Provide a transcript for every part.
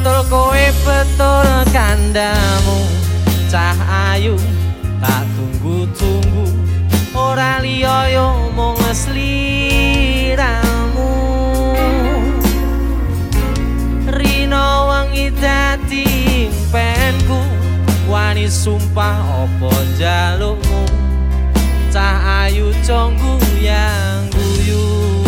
Betul kowe betul kandamu. Cah ayu tak tunggu-tunggu. Ora liya yo mung sliramu. Rino wangi dadi impenku. Wani sumpah opo jalukmu Cah ayu conggu yang guyu.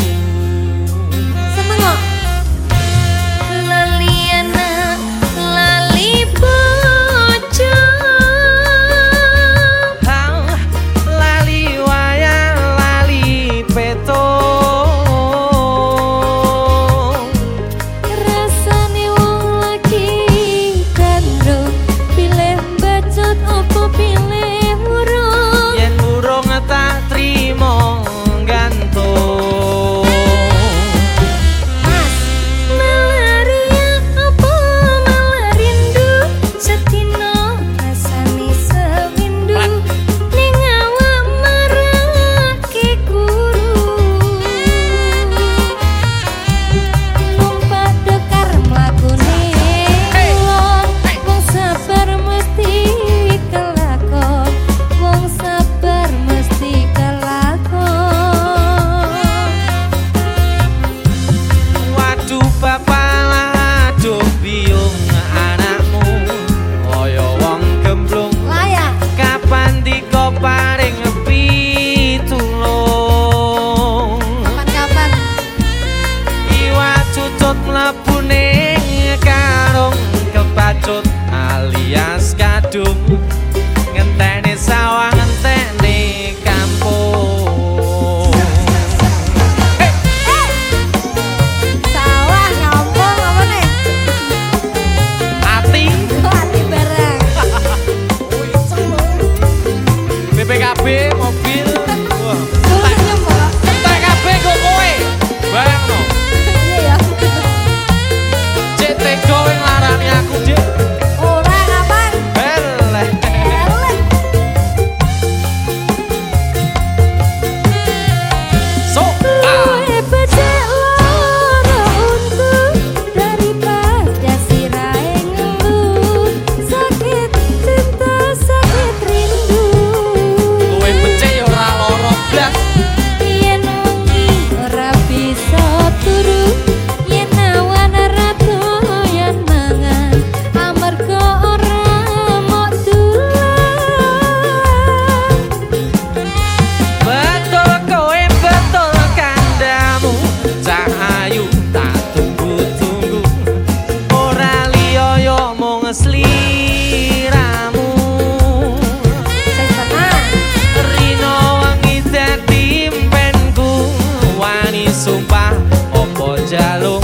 ya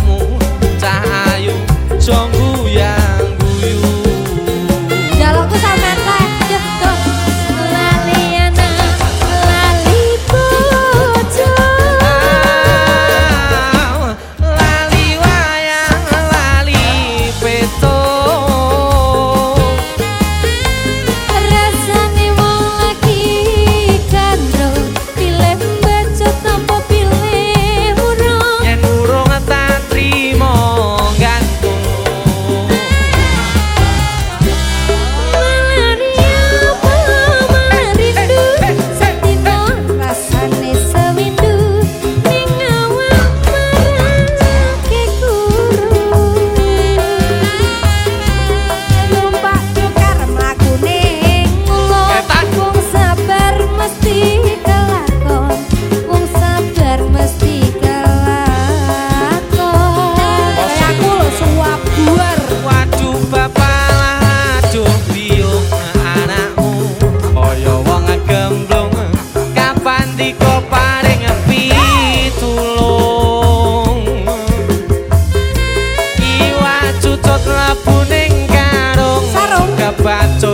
pato